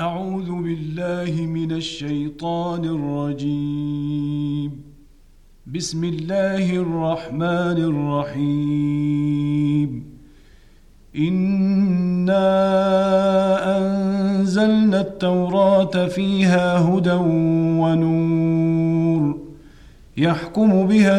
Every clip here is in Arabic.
أعوذ بالله من الشيطان الرجيم. بسم الله الرحمن الرحيم. إنا أنزلنا التوراة فيها هدى ونور يحكم بها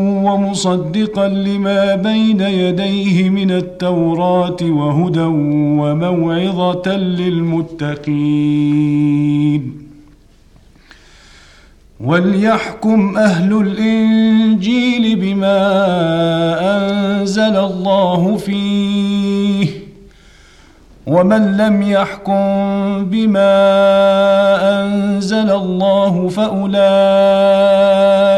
ومصدقا لما بين يديه من التوراة وهدى وموعظة للمتقين. وليحكم أهل الانجيل بما انزل الله فيه ومن لم يحكم بما انزل الله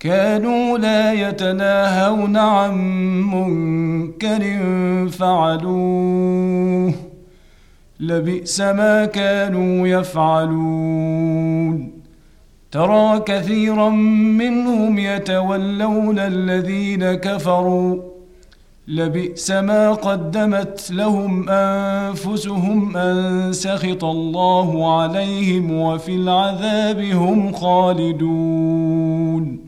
كانوا لا يتناهون عن منكر فعلوه. لبئس ما كانوا يفعلون. ترى كثيرا منهم يتولون الذين كفروا. لبئس ما قدمت لهم أنفسهم أن سخط الله عليهم وفي العذاب هم خالدون.